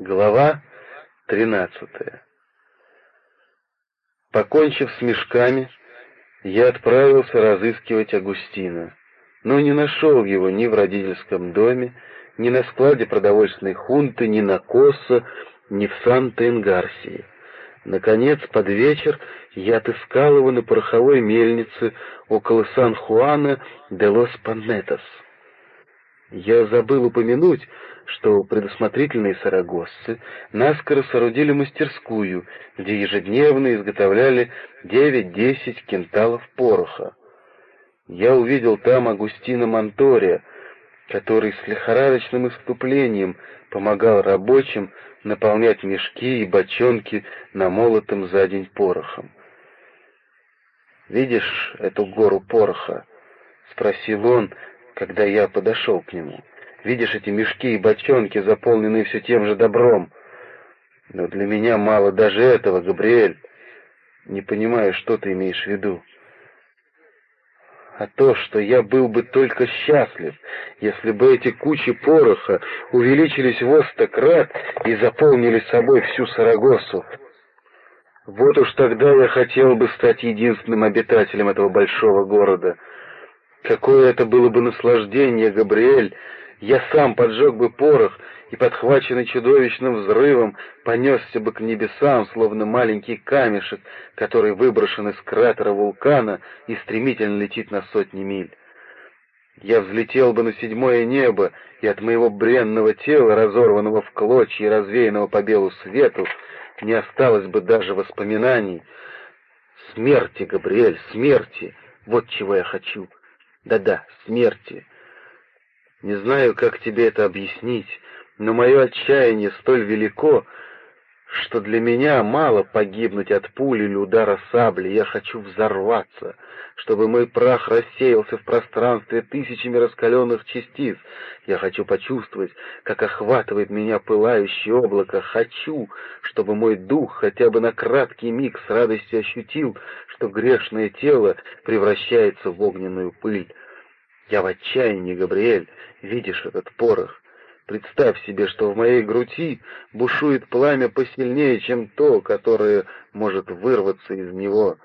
Глава 13 Покончив с мешками, я отправился разыскивать Агустина, но не нашел его ни в родительском доме, ни на складе продовольственной хунты, ни на Коссо, ни в Санта-Ингарсии. Наконец, под вечер я отыскал его на пороховой мельнице около Сан-Хуана де лос Панетос. Я забыл упомянуть, что предусмотрительные сарагоссы наскоро соорудили мастерскую, где ежедневно изготовляли 9-10 кенталов пороха. Я увидел там Агустина Монтория, который с лихорадочным иступлением помогал рабочим наполнять мешки и бочонки намолотым за день порохом. «Видишь эту гору пороха?» — спросил он, когда я подошел к нему. «Видишь эти мешки и бочонки, заполненные все тем же добром?» «Но для меня мало даже этого, Габриэль. Не понимаю, что ты имеешь в виду» а то, что я был бы только счастлив, если бы эти кучи пороха увеличились в крат и заполнили собой всю Сарагосу. Вот уж тогда я хотел бы стать единственным обитателем этого большого города. Какое это было бы наслаждение, Габриэль! Я сам поджег бы порох и, подхваченный чудовищным взрывом, понесся бы к небесам, словно маленький камешек, который выброшен из кратера вулкана и стремительно летит на сотни миль. Я взлетел бы на седьмое небо, и от моего бренного тела, разорванного в клочья и развеянного по белу свету, не осталось бы даже воспоминаний. Смерти, Габриэль, смерти! Вот чего я хочу. Да-да, смерти. Не знаю, как тебе это объяснить, но мое отчаяние столь велико, что для меня мало погибнуть от пули или удара сабли. Я хочу взорваться, чтобы мой прах рассеялся в пространстве тысячами раскаленных частиц. Я хочу почувствовать, как охватывает меня пылающее облако. Хочу, чтобы мой дух хотя бы на краткий миг с радостью ощутил, что грешное тело превращается в огненную пыль. Я в отчаянии, Габриэль, видишь этот порох. Представь себе, что в моей груди бушует пламя посильнее, чем то, которое может вырваться из него.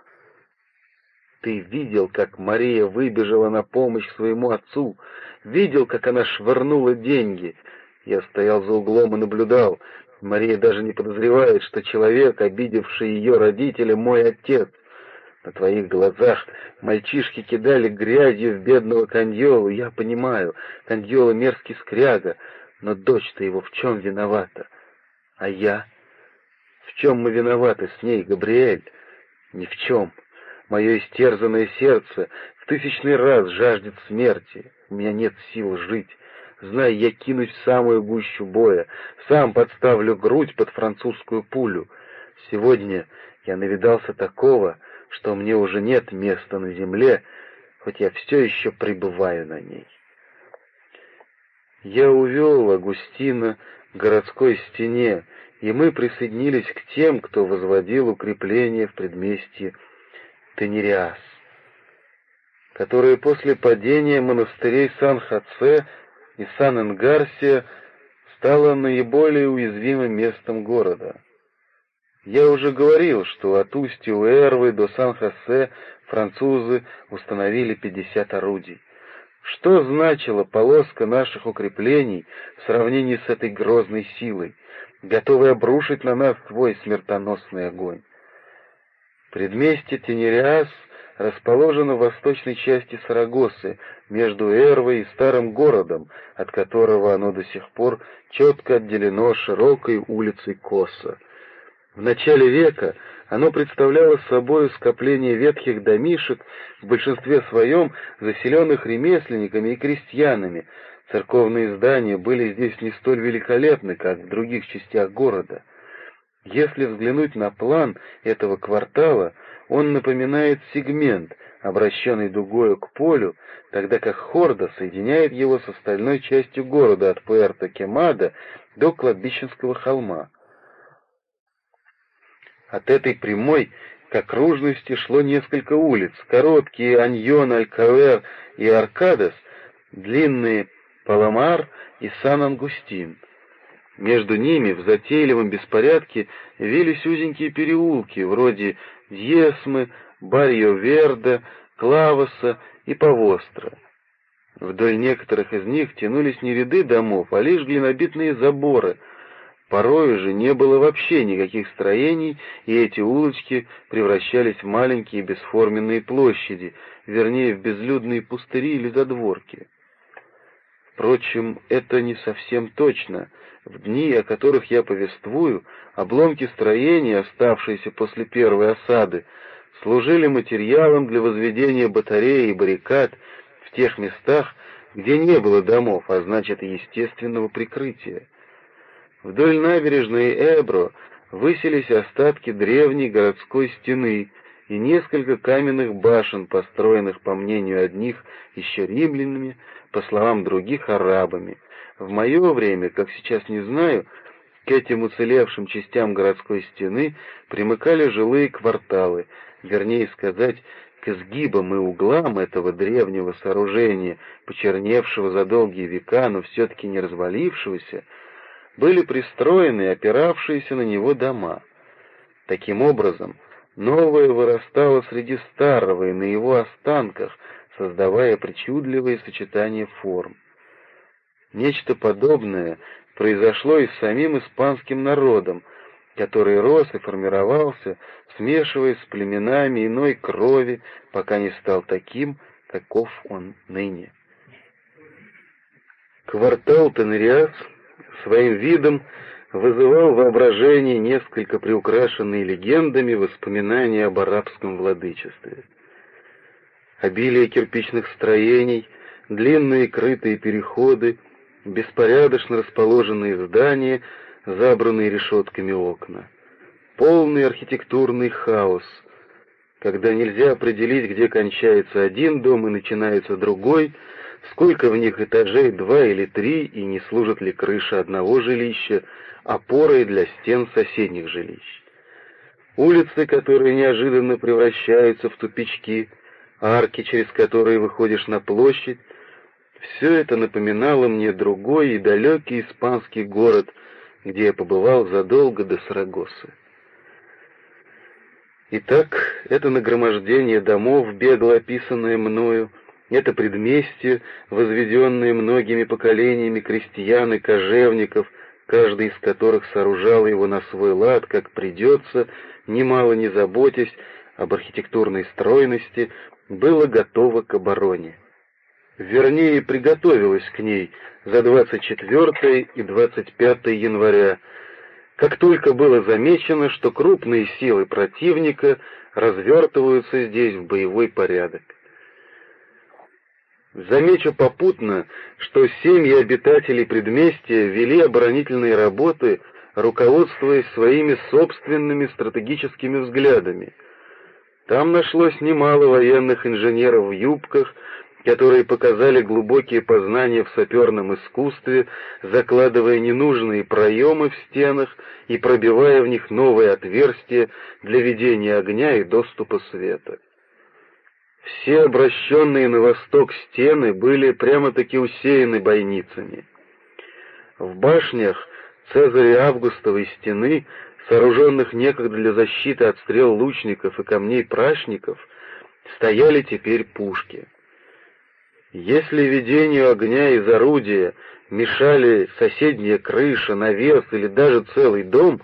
Ты видел, как Мария выбежала на помощь своему отцу, видел, как она швырнула деньги. Я стоял за углом и наблюдал. Мария даже не подозревает, что человек, обидевший ее родителя, мой отец. На твоих глазах мальчишки кидали грязью в бедного Каньолу. Я понимаю, Каньола мерзкий скряга, но дочь-то его в чем виновата? А я? В чем мы виноваты с ней, Габриэль? Ни в чем. Мое истерзанное сердце в тысячный раз жаждет смерти. У меня нет сил жить. Знаю, я кинусь в самую гущу боя, сам подставлю грудь под французскую пулю. Сегодня я навидался такого, что мне уже нет места на земле, хоть я все еще пребываю на ней. Я увел Агустина к городской стене, и мы присоединились к тем, кто возводил укрепления в предместье Тенериас, которые после падения монастырей Сан-Хаце и Сан-Энгарсия стало наиболее уязвимым местом города. Я уже говорил, что от устья Уэрвы до Сан-Хосе французы установили 50 орудий. Что значила полоска наших укреплений в сравнении с этой грозной силой, готовой обрушить на нас свой смертоносный огонь? Предместье Тенериас расположено в восточной части Сарагосы, между Эрвой и старым городом, от которого оно до сих пор четко отделено широкой улицей Коса. В начале века оно представляло собой скопление ветхих домишек, в большинстве своем заселенных ремесленниками и крестьянами. Церковные здания были здесь не столь великолепны, как в других частях города. Если взглянуть на план этого квартала, он напоминает сегмент, обращенный дугою к полю, тогда как Хорда соединяет его с остальной частью города от Пуэрто-Кемада до Кладбищенского холма. От этой прямой к окружности шло несколько улиц, короткие Аньон, Алькавер и Аркадес, длинные Паламар и Сан-Ангустин. Между ними в затейливом беспорядке вились узенькие переулки, вроде Дьесмы, Барьо-Верда, Клавоса и Повостра. Вдоль некоторых из них тянулись не ряды домов, а лишь глинобитные заборы. Порою же не было вообще никаких строений, и эти улочки превращались в маленькие бесформенные площади, вернее, в безлюдные пустыри или задворки. Впрочем, это не совсем точно. В дни, о которых я повествую, обломки строений, оставшиеся после первой осады, служили материалом для возведения батареи и баррикад в тех местах, где не было домов, а значит естественного прикрытия. Вдоль набережной Эбро высились остатки древней городской стены и несколько каменных башен, построенных, по мнению одних, еще римлянами, по словам других, арабами. В мое время, как сейчас не знаю, к этим уцелевшим частям городской стены примыкали жилые кварталы, вернее сказать, к изгибам и углам этого древнего сооружения, почерневшего за долгие века, но все-таки не развалившегося, были пристроены опиравшиеся на него дома. Таким образом, новое вырастало среди старого и на его останках, создавая причудливые сочетания форм. Нечто подобное произошло и с самим испанским народом, который рос и формировался, смешиваясь с племенами иной крови, пока не стал таким, каков он ныне. Квартал Тенериас своим видом вызывал воображение несколько приукрашенные легендами воспоминания об арабском владычестве. Обилие кирпичных строений, длинные крытые переходы, беспорядочно расположенные здания — забранные решетками окна. Полный архитектурный хаос, когда нельзя определить, где кончается один дом и начинается другой, сколько в них этажей, два или три, и не служит ли крыша одного жилища опорой для стен соседних жилищ. Улицы, которые неожиданно превращаются в тупички, арки, через которые выходишь на площадь, все это напоминало мне другой и далекий испанский город — где я побывал задолго до Сарагосы. Итак, это нагромождение домов, бегло описанное мною, это предместье, возведенное многими поколениями крестьян и кожевников, каждый из которых сооружал его на свой лад, как придется, немало не заботясь об архитектурной стройности, было готово к обороне вернее, приготовилась к ней за 24 и 25 января, как только было замечено, что крупные силы противника развертываются здесь в боевой порядок. Замечу попутно, что семьи обитателей предместья вели оборонительные работы, руководствуясь своими собственными стратегическими взглядами. Там нашлось немало военных инженеров в юбках, которые показали глубокие познания в саперном искусстве, закладывая ненужные проемы в стенах и пробивая в них новые отверстия для ведения огня и доступа света. Все обращенные на восток стены были прямо-таки усеяны бойницами. В башнях Цезаря Августовой стены, сооруженных некогда для защиты от стрел лучников и камней прачников, стояли теперь пушки — если ведению огня из орудия мешали соседняя крыша, навес или даже целый дом,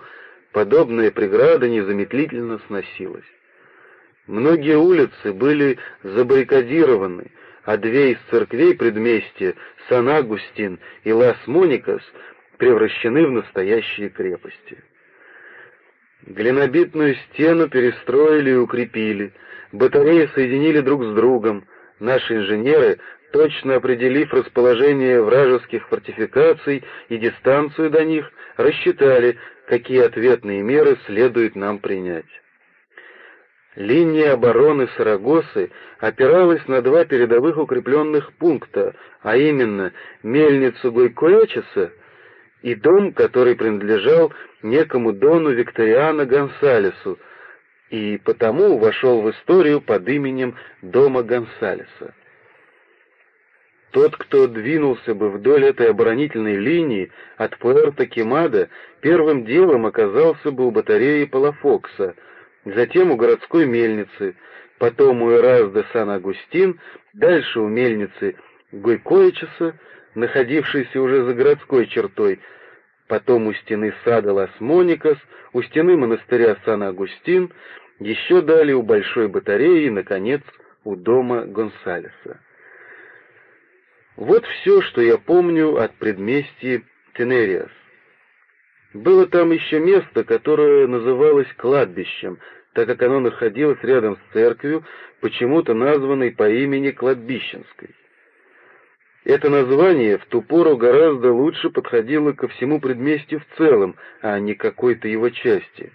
подобная преграда незамедлительно сносилась. Многие улицы были забаррикадированы, а две из церквей предместья, Сан-Агустин и Лас-Моникас, превращены в настоящие крепости. Глинобитную стену перестроили и укрепили, батареи соединили друг с другом, наши инженеры точно определив расположение вражеских фортификаций и дистанцию до них, рассчитали, какие ответные меры следует нам принять. Линия обороны Сарагосы опиралась на два передовых укрепленных пункта, а именно мельницу Гойкоячеса и дом, который принадлежал некому дону Викториана Гонсалесу, и потому вошел в историю под именем дома Гонсалеса. Тот, кто двинулся бы вдоль этой оборонительной линии от Пуэрто-Кемада, первым делом оказался бы у батареи Палафокса, затем у городской мельницы, потом у Эразда Сан-Агустин, дальше у мельницы Гойкоичеса, находившейся уже за городской чертой, потом у стены сада Лас-Моникас, у стены монастыря Сан-Агустин, еще далее у большой батареи и, наконец, у дома Гонсалеса. Вот все, что я помню от предместья Тенериас. Было там еще место, которое называлось кладбищем, так как оно находилось рядом с церковью, почему-то названной по имени Кладбищенской. Это название в ту пору гораздо лучше подходило ко всему предместью в целом, а не какой-то его части.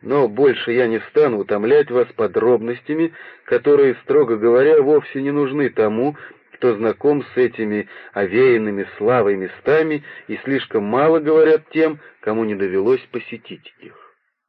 Но больше я не стану утомлять вас подробностями, которые, строго говоря, вовсе не нужны тому, кто знаком с этими овеянными славой местами и слишком мало говорят тем, кому не довелось посетить их.